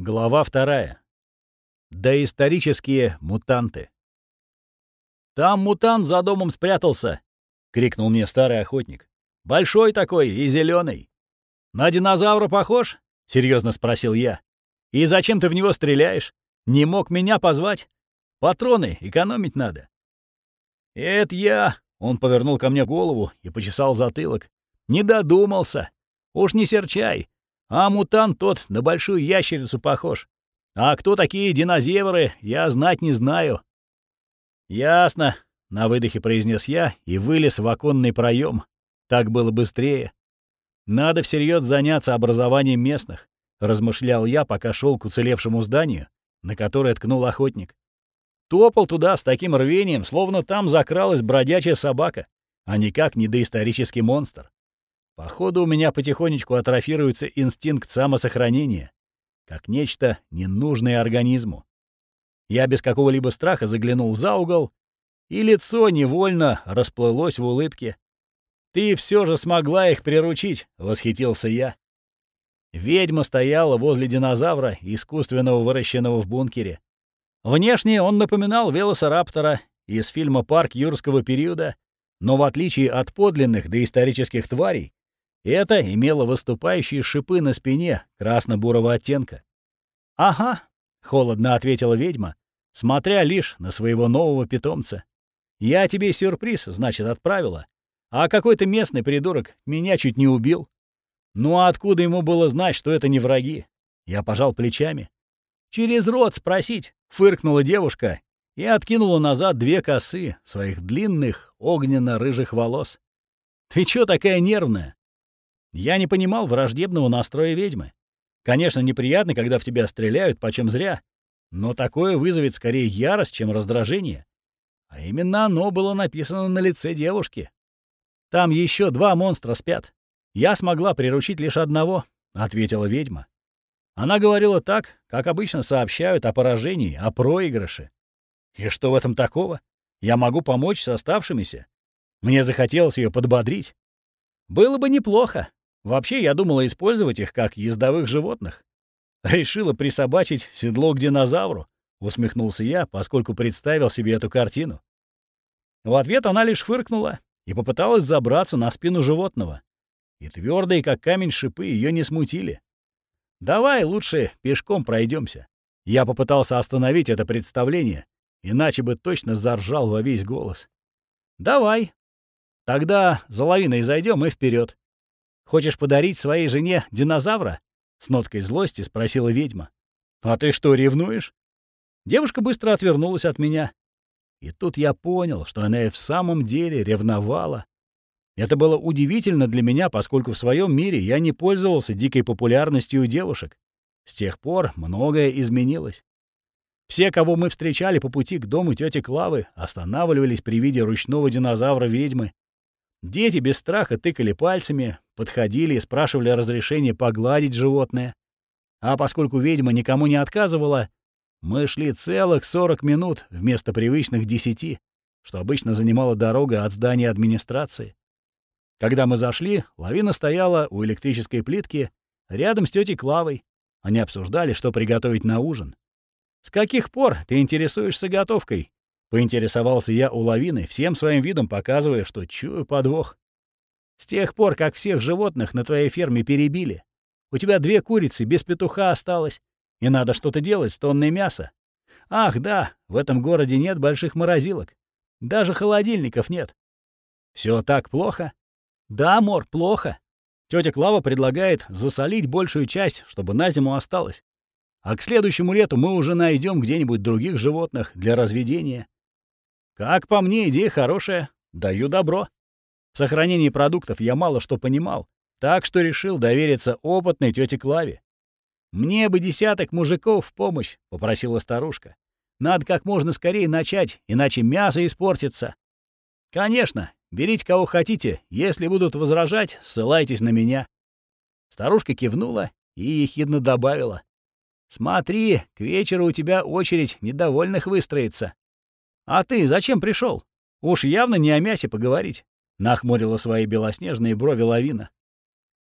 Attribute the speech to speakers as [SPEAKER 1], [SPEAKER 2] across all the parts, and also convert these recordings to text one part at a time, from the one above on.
[SPEAKER 1] Глава вторая. Доисторические мутанты. «Там мутант за домом спрятался!» — крикнул мне старый охотник. «Большой такой и зеленый. «На динозавра похож?» — серьезно спросил я. «И зачем ты в него стреляешь? Не мог меня позвать? Патроны экономить надо». «Это я!» — он повернул ко мне голову и почесал затылок. «Не додумался. Уж не серчай. А мутант тот на большую ящерицу похож. А кто такие динозевры, я знать не знаю». «Ясно», — на выдохе произнес я и вылез в оконный проем. Так было быстрее. «Надо всерьез заняться образованием местных», — размышлял я, пока шел к уцелевшему зданию, на которое ткнул охотник. Топал туда с таким рвением, словно там закралась бродячая собака, а никак не доисторический монстр. Походу, у меня потихонечку атрофируется инстинкт самосохранения, как нечто ненужное организму. Я без какого-либо страха заглянул за угол, и лицо невольно расплылось в улыбке. «Ты все же смогла их приручить», — восхитился я. Ведьма стояла возле динозавра, искусственного выращенного в бункере. Внешне он напоминал велосираптора из фильма «Парк юрского периода», но в отличие от подлинных доисторических тварей, это имело выступающие шипы на спине красно-бурого оттенка. «Ага», — холодно ответила ведьма, смотря лишь на своего нового питомца. «Я тебе сюрприз, значит, отправила. А какой-то местный придурок меня чуть не убил. Ну а откуда ему было знать, что это не враги?» Я пожал плечами. «Через рот спросить», — фыркнула девушка и откинула назад две косы своих длинных огненно-рыжих волос. «Ты чё такая нервная?» Я не понимал враждебного настроя ведьмы. Конечно, неприятно, когда в тебя стреляют, почем зря, но такое вызовет скорее ярость, чем раздражение. А именно оно было написано на лице девушки. «Там еще два монстра спят. Я смогла приручить лишь одного», — ответила ведьма. Она говорила так, как обычно сообщают о поражении, о проигрыше. И что в этом такого? Я могу помочь с оставшимися. Мне захотелось ее подбодрить. Было бы неплохо, Вообще, я думала использовать их как ездовых животных. Решила присобачить седло к динозавру, усмехнулся я, поскольку представил себе эту картину. В ответ она лишь фыркнула и попыталась забраться на спину животного. И твердые, как камень, шипы ее не смутили. «Давай лучше пешком пройдемся. Я попытался остановить это представление, иначе бы точно заржал во весь голос. «Давай. Тогда за лавиной зайдем и вперед. Хочешь подарить своей жене динозавра?» С ноткой злости спросила ведьма. «А ты что, ревнуешь?» Девушка быстро отвернулась от меня. И тут я понял, что она и в самом деле ревновала. Это было удивительно для меня, поскольку в своем мире я не пользовался дикой популярностью у девушек. С тех пор многое изменилось. Все, кого мы встречали по пути к дому тети Клавы, останавливались при виде ручного динозавра ведьмы Дети без страха тыкали пальцами, подходили и спрашивали разрешения погладить животное. А поскольку ведьма никому не отказывала, мы шли целых 40 минут вместо привычных 10, что обычно занимала дорога от здания администрации. Когда мы зашли, лавина стояла у электрической плитки рядом с тетей Клавой. Они обсуждали, что приготовить на ужин. «С каких пор ты интересуешься готовкой?» Поинтересовался я у лавины, всем своим видом показывая, что чую подвох. «С тех пор, как всех животных на твоей ферме перебили, у тебя две курицы без петуха осталось, и надо что-то делать с тонной мяса. Ах, да, в этом городе нет больших морозилок. Даже холодильников нет. Все так плохо? Да, Мор, плохо. Тетя Клава предлагает засолить большую часть, чтобы на зиму осталось. А к следующему лету мы уже найдем где-нибудь других животных для разведения. Как по мне, идея хорошая. Даю добро. В сохранении продуктов я мало что понимал, так что решил довериться опытной тете Клаве. «Мне бы десяток мужиков в помощь», — попросила старушка. «Надо как можно скорее начать, иначе мясо испортится». «Конечно, берите кого хотите. Если будут возражать, ссылайтесь на меня». Старушка кивнула и ехидно добавила. «Смотри, к вечеру у тебя очередь недовольных выстроится». «А ты зачем пришел? Уж явно не о мясе поговорить», — нахмурила свои белоснежные брови лавина.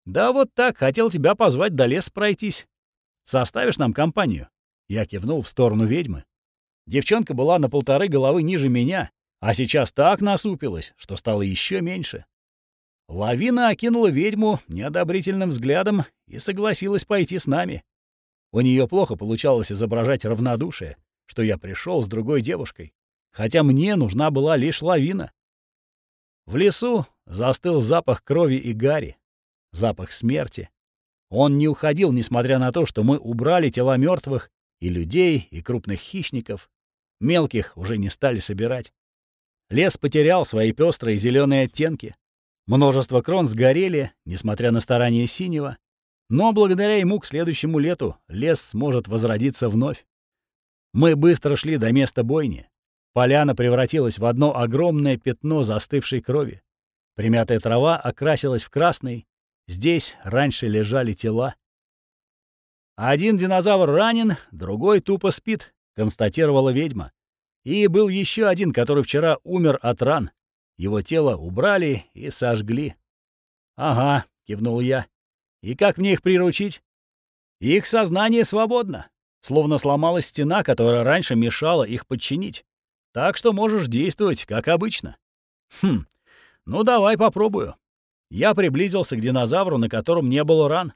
[SPEAKER 1] «Да вот так, хотел тебя позвать до лес пройтись». Составишь нам компанию?» Я кивнул в сторону ведьмы. Девчонка была на полторы головы ниже меня, а сейчас так насупилась, что стало еще меньше. Лавина окинула ведьму неодобрительным взглядом и согласилась пойти с нами. У нее плохо получалось изображать равнодушие, что я пришел с другой девушкой, хотя мне нужна была лишь лавина. В лесу застыл запах крови и гари, запах смерти. Он не уходил, несмотря на то, что мы убрали тела мертвых и людей, и крупных хищников. Мелких уже не стали собирать. Лес потерял свои пестрые зеленые оттенки. Множество крон сгорели, несмотря на старания синего. Но благодаря ему к следующему лету лес сможет возродиться вновь. Мы быстро шли до места бойни. Поляна превратилась в одно огромное пятно застывшей крови. Примятая трава окрасилась в красный. Здесь раньше лежали тела. Один динозавр ранен, другой тупо спит, констатировала ведьма. И был еще один, который вчера умер от ран. Его тело убрали и сожгли. «Ага», — кивнул я. «И как мне их приручить?» «Их сознание свободно. Словно сломалась стена, которая раньше мешала их подчинить. Так что можешь действовать, как обычно». «Хм, ну давай попробую». Я приблизился к динозавру, на котором не было ран.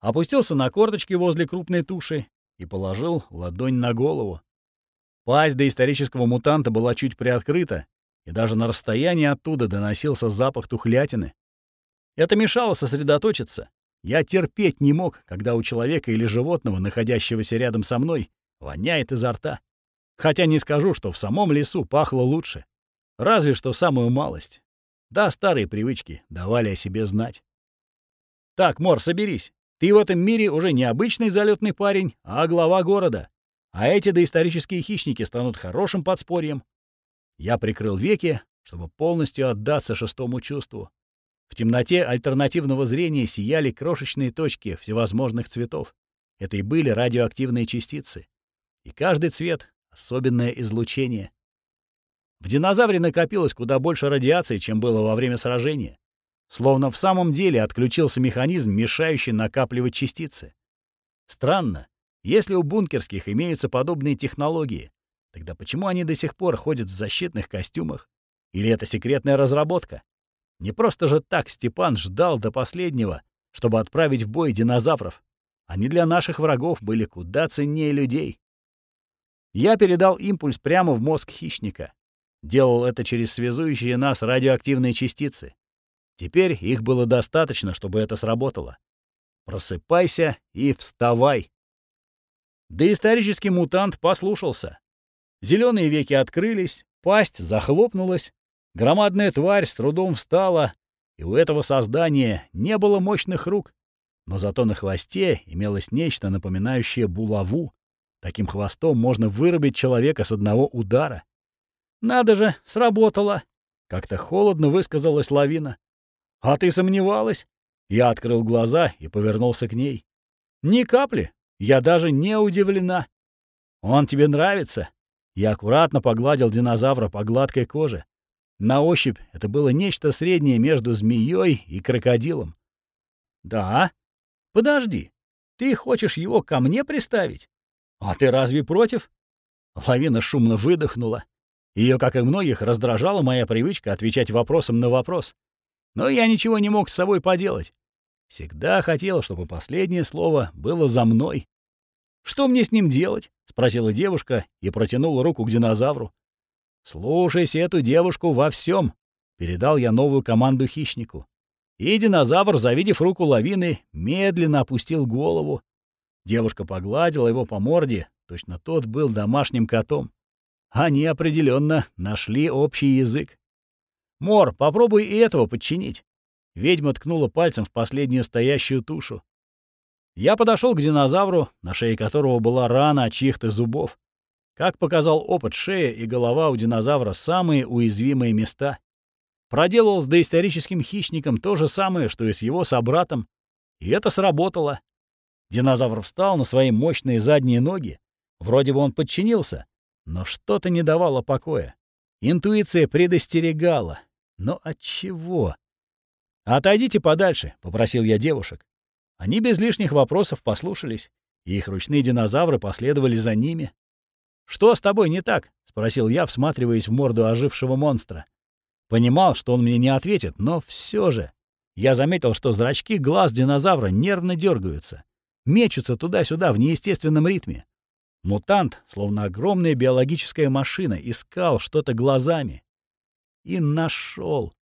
[SPEAKER 1] Опустился на корточки возле крупной туши и положил ладонь на голову. Пасть доисторического мутанта была чуть приоткрыта, и даже на расстоянии оттуда доносился запах тухлятины. Это мешало сосредоточиться. Я терпеть не мог, когда у человека или животного, находящегося рядом со мной, воняет изо рта. Хотя не скажу, что в самом лесу пахло лучше. Разве что самую малость. Да, старые привычки давали о себе знать. «Так, Мор, соберись. Ты в этом мире уже не обычный залетный парень, а глава города. А эти доисторические хищники станут хорошим подспорьем. Я прикрыл веки, чтобы полностью отдаться шестому чувству. В темноте альтернативного зрения сияли крошечные точки всевозможных цветов. Это и были радиоактивные частицы. И каждый цвет — особенное излучение. В динозавре накопилось куда больше радиации, чем было во время сражения. Словно в самом деле отключился механизм, мешающий накапливать частицы. Странно, если у бункерских имеются подобные технологии, тогда почему они до сих пор ходят в защитных костюмах? Или это секретная разработка? Не просто же так Степан ждал до последнего, чтобы отправить в бой динозавров. Они для наших врагов были куда ценнее людей. Я передал импульс прямо в мозг хищника. Делал это через связующие нас радиоактивные частицы. Теперь их было достаточно, чтобы это сработало. Просыпайся и вставай. Да исторический мутант послушался. Зеленые веки открылись, пасть захлопнулась, громадная тварь с трудом встала, и у этого создания не было мощных рук, но зато на хвосте имелось нечто, напоминающее булаву. Таким хвостом можно вырубить человека с одного удара. «Надо же, сработало!» — как-то холодно высказалась лавина. «А ты сомневалась?» Я открыл глаза и повернулся к ней. «Ни капли. Я даже не удивлена. Он тебе нравится? Я аккуратно погладил динозавра по гладкой коже. На ощупь это было нечто среднее между змеей и крокодилом. Да? Подожди. Ты хочешь его ко мне приставить? А ты разве против? Лавина шумно выдохнула. Ее, как и многих, раздражала моя привычка отвечать вопросом на вопрос. Но я ничего не мог с собой поделать. Всегда хотел, чтобы последнее слово было за мной. «Что мне с ним делать?» — спросила девушка и протянула руку к динозавру. «Слушайся эту девушку во всем, передал я новую команду хищнику. И динозавр, завидев руку лавины, медленно опустил голову. Девушка погладила его по морде, точно тот был домашним котом. Они определенно нашли общий язык. «Мор, попробуй и этого подчинить». Ведьма ткнула пальцем в последнюю стоящую тушу. Я подошел к динозавру, на шее которого была рана от чьих-то зубов. Как показал опыт, шея и голова у динозавра самые уязвимые места. Проделал с доисторическим хищником то же самое, что и с его собратом. И это сработало. Динозавр встал на свои мощные задние ноги. Вроде бы он подчинился, но что-то не давало покоя. Интуиция предостерегала. Но от чего? «Отойдите подальше», — попросил я девушек. Они без лишних вопросов послушались и их ручные динозавры последовали за ними. «Что с тобой не так?» — спросил я, всматриваясь в морду ожившего монстра. Понимал, что он мне не ответит, но все же. Я заметил, что зрачки глаз динозавра нервно дергаются, мечутся туда-сюда в неестественном ритме. Мутант, словно огромная биологическая машина, искал что-то глазами. И нашел.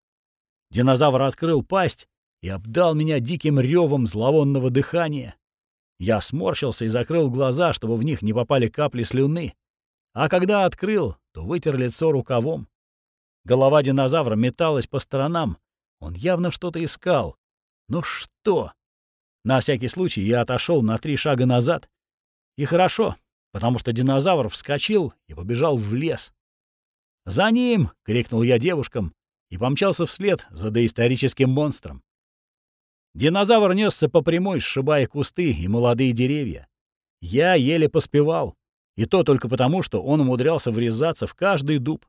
[SPEAKER 1] Динозавр открыл пасть и обдал меня диким ревом зловонного дыхания. Я сморщился и закрыл глаза, чтобы в них не попали капли слюны. А когда открыл, то вытер лицо рукавом. Голова динозавра металась по сторонам. Он явно что-то искал. Но что? На всякий случай я отошел на три шага назад. И хорошо, потому что динозавр вскочил и побежал в лес. «За ним!» — крикнул я девушкам и помчался вслед за доисторическим монстром. Динозавр несся по прямой, сшибая кусты и молодые деревья. Я еле поспевал, и то только потому, что он умудрялся врезаться в каждый дуб.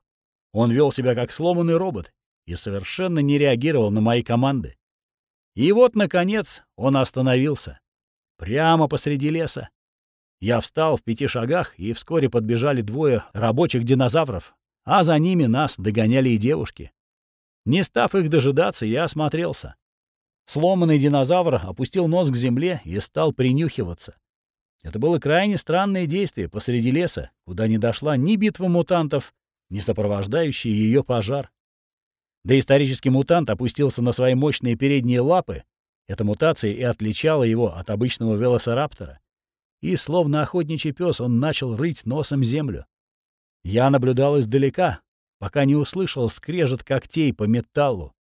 [SPEAKER 1] Он вел себя как сломанный робот и совершенно не реагировал на мои команды. И вот, наконец, он остановился. Прямо посреди леса. Я встал в пяти шагах, и вскоре подбежали двое рабочих динозавров, а за ними нас догоняли и девушки. Не став их дожидаться, я осмотрелся. Сломанный динозавр опустил нос к земле и стал принюхиваться. Это было крайне странное действие посреди леса, куда не дошла ни битва мутантов, ни сопровождающий ее пожар. Доисторический мутант опустился на свои мощные передние лапы. Эта мутация и отличала его от обычного велосираптора. И, словно охотничий пес, он начал рыть носом землю. Я наблюдал издалека, пока не услышал скрежет когтей по металлу.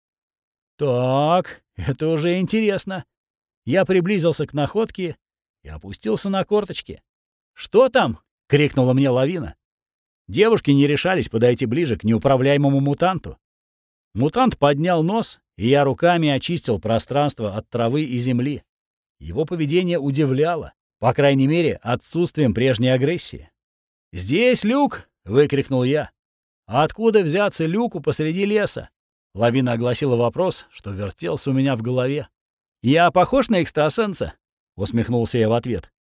[SPEAKER 1] Так, это уже интересно. Я приблизился к находке и опустился на корточки. «Что там?» — крикнула мне лавина. Девушки не решались подойти ближе к неуправляемому мутанту. Мутант поднял нос, и я руками очистил пространство от травы и земли. Его поведение удивляло, по крайней мере, отсутствием прежней агрессии. «Здесь люк!» — выкрикнул я. «А откуда взяться люку посреди леса?» Лавина огласила вопрос, что вертелся у меня в голове. «Я похож на экстрасенса?» — усмехнулся я в ответ.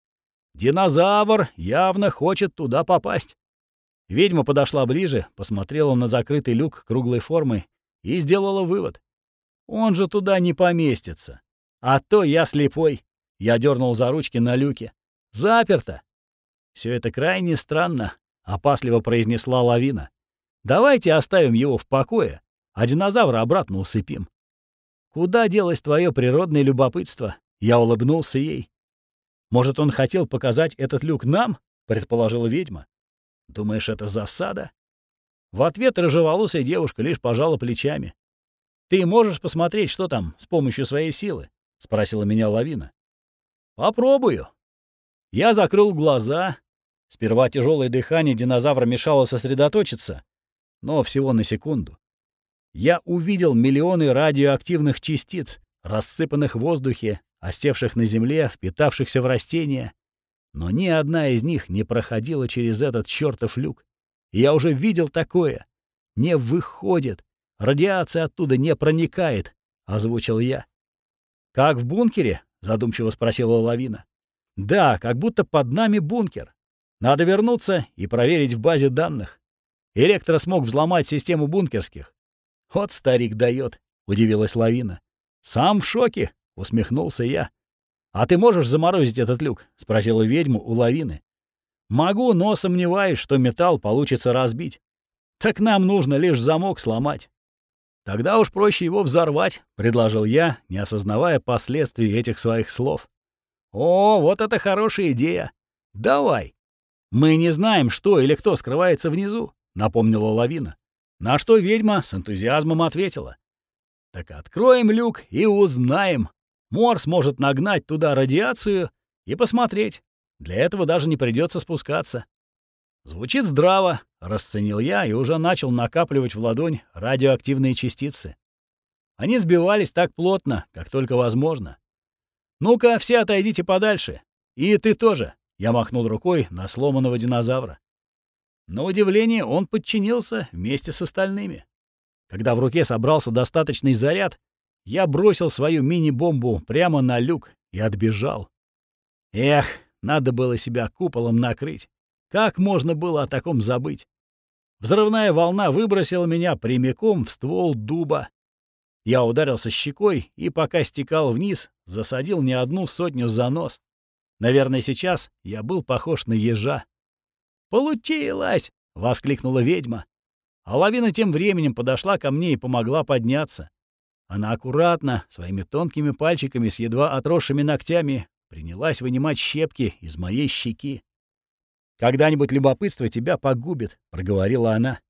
[SPEAKER 1] «Динозавр явно хочет туда попасть». Ведьма подошла ближе, посмотрела на закрытый люк круглой формы и сделала вывод. «Он же туда не поместится. А то я слепой». Я дернул за ручки на люке. «Заперто!» Все это крайне странно», — опасливо произнесла лавина. «Давайте оставим его в покое, а динозавра обратно усыпим». «Куда делось твое природное любопытство?» Я улыбнулся ей. «Может, он хотел показать этот люк нам?» — предположила ведьма. Думаешь, это засада? В ответ рыжеволосая девушка лишь пожала плечами. «Ты можешь посмотреть, что там с помощью своей силы?» — спросила меня лавина. «Попробую». Я закрыл глаза. Сперва тяжелое дыхание динозавра мешало сосредоточиться, но всего на секунду. Я увидел миллионы радиоактивных частиц, рассыпанных в воздухе, осевших на земле, впитавшихся в растения, но ни одна из них не проходила через этот чертов люк. Я уже видел такое. Не выходит. Радиация оттуда не проникает, — озвучил я. «Как в бункере?» — задумчиво спросила Лавина. «Да, как будто под нами бункер. Надо вернуться и проверить в базе данных. Электро смог взломать систему бункерских». «Вот старик дает, удивилась Лавина. «Сам в шоке», — усмехнулся я. «А ты можешь заморозить этот люк?» — спросила ведьму у лавины. «Могу, но сомневаюсь, что металл получится разбить. Так нам нужно лишь замок сломать». «Тогда уж проще его взорвать», — предложил я, не осознавая последствий этих своих слов. «О, вот это хорошая идея! Давай!» «Мы не знаем, что или кто скрывается внизу», — напомнила лавина. На что ведьма с энтузиазмом ответила. «Так откроем люк и узнаем, Морс может нагнать туда радиацию и посмотреть. Для этого даже не придется спускаться. Звучит здраво, расценил я и уже начал накапливать в ладонь радиоактивные частицы. Они сбивались так плотно, как только возможно. «Ну-ка, все отойдите подальше. И ты тоже», — я махнул рукой на сломанного динозавра. На удивление он подчинился вместе с остальными. Когда в руке собрался достаточный заряд, я бросил свою мини-бомбу прямо на люк и отбежал. Эх, надо было себя куполом накрыть. Как можно было о таком забыть? Взрывная волна выбросила меня прямиком в ствол дуба. Я ударился щекой и, пока стекал вниз, засадил не одну сотню за нос. Наверное, сейчас я был похож на ежа. «Получилось!» — воскликнула ведьма. А лавина тем временем подошла ко мне и помогла подняться. Она аккуратно, своими тонкими пальчиками с едва отросшими ногтями, принялась вынимать щепки из моей щеки. «Когда-нибудь любопытство тебя погубит», — проговорила она.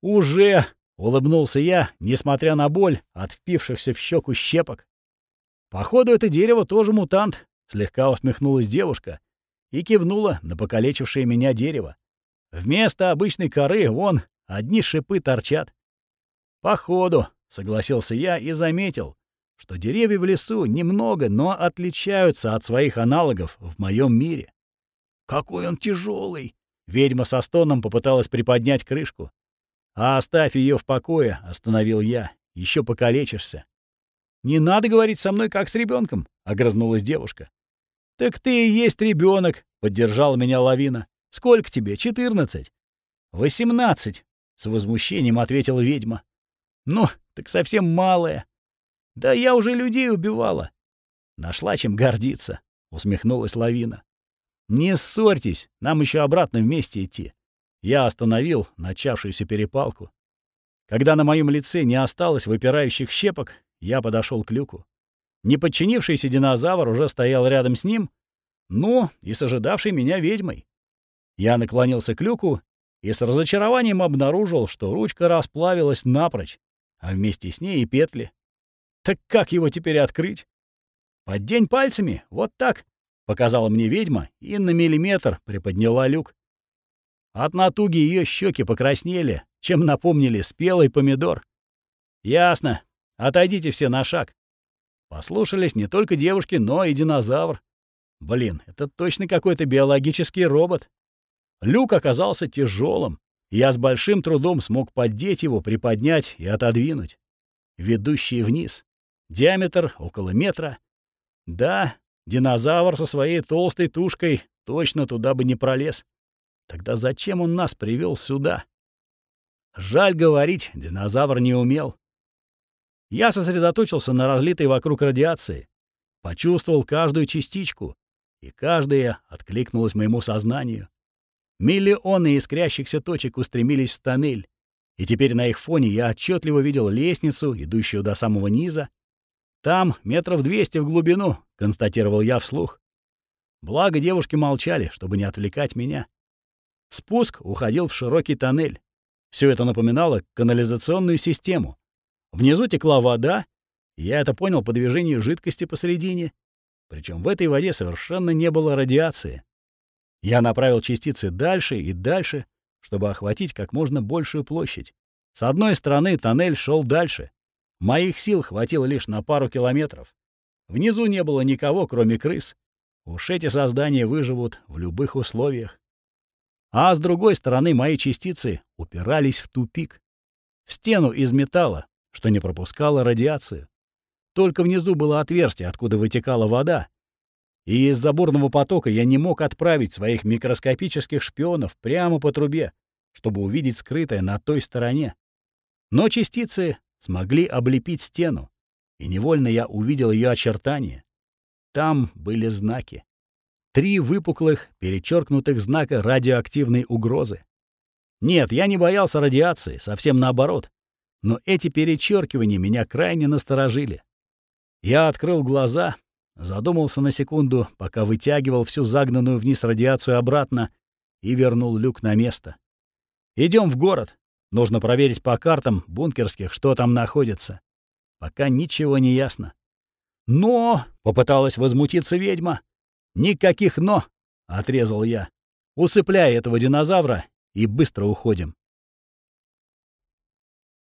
[SPEAKER 1] «Уже!» — улыбнулся я, несмотря на боль от впившихся в щеку щепок. «Походу, это дерево тоже мутант», — слегка усмехнулась девушка и кивнула на покалечившее меня дерево. «Вместо обычной коры, вон, одни шипы торчат». «Походу», — согласился я и заметил, что деревья в лесу немного, но отличаются от своих аналогов в моем мире. «Какой он тяжелый! Ведьма со стоном попыталась приподнять крышку. «А оставь ее в покое», — остановил я. Еще покалечишься». «Не надо говорить со мной, как с ребенком, огрызнулась девушка. «Так ты и есть ребенок, поддержала меня лавина. «Сколько тебе? Четырнадцать?» «Восемнадцать», — с возмущением ответила ведьма. «Ну, так совсем малая. Да я уже людей убивала». «Нашла чем гордиться», — усмехнулась лавина. «Не ссорьтесь, нам еще обратно вместе идти». Я остановил начавшуюся перепалку. Когда на моем лице не осталось выпирающих щепок, я подошел к люку. Неподчинившийся динозавр уже стоял рядом с ним, ну, и с ожидавшей меня ведьмой. Я наклонился к люку и с разочарованием обнаружил, что ручка расплавилась напрочь, а вместе с ней и петли. Так как его теперь открыть? Поддень пальцами, вот так. — показала мне ведьма и на миллиметр приподняла люк. От натуги ее щеки покраснели, чем напомнили спелый помидор. «Ясно. Отойдите все на шаг». Послушались не только девушки, но и динозавр. Блин, это точно какой-то биологический робот. Люк оказался тяжелым. Я с большим трудом смог поддеть его, приподнять и отодвинуть. Ведущий вниз. Диаметр около метра. Да, Динозавр со своей толстой тушкой точно туда бы не пролез. Тогда зачем он нас привел сюда? Жаль говорить, динозавр не умел. Я сосредоточился на разлитой вокруг радиации, почувствовал каждую частичку, и каждая откликнулась моему сознанию. Миллионы искрящихся точек устремились в тоннель, и теперь на их фоне я отчетливо видел лестницу, идущую до самого низа, там метров двести в глубину, констатировал я вслух. Благо девушки молчали, чтобы не отвлекать меня. Спуск уходил в широкий тоннель. Все это напоминало канализационную систему. Внизу текла вода, и я это понял по движению жидкости посередине. Причем в этой воде совершенно не было радиации. Я направил частицы дальше и дальше, чтобы охватить как можно большую площадь. С одной стороны тоннель шел дальше, Моих сил хватило лишь на пару километров. Внизу не было никого, кроме крыс. Уж эти создания выживут в любых условиях. А с другой стороны мои частицы упирались в тупик. В стену из металла, что не пропускало радиацию. Только внизу было отверстие, откуда вытекала вода. И из-за бурного потока я не мог отправить своих микроскопических шпионов прямо по трубе, чтобы увидеть скрытое на той стороне. Но частицы смогли облепить стену, и невольно я увидел ее очертания. Там были знаки. Три выпуклых, перечеркнутых знака радиоактивной угрозы. Нет, я не боялся радиации, совсем наоборот. Но эти перечеркивания меня крайне насторожили. Я открыл глаза, задумался на секунду, пока вытягивал всю загнанную вниз радиацию обратно и вернул люк на место. Идем в город. Нужно проверить по картам бункерских, что там находится. Пока ничего не ясно. «Но!» — попыталась возмутиться ведьма. «Никаких «но!» — отрезал я. «Усыпляй этого динозавра и быстро уходим».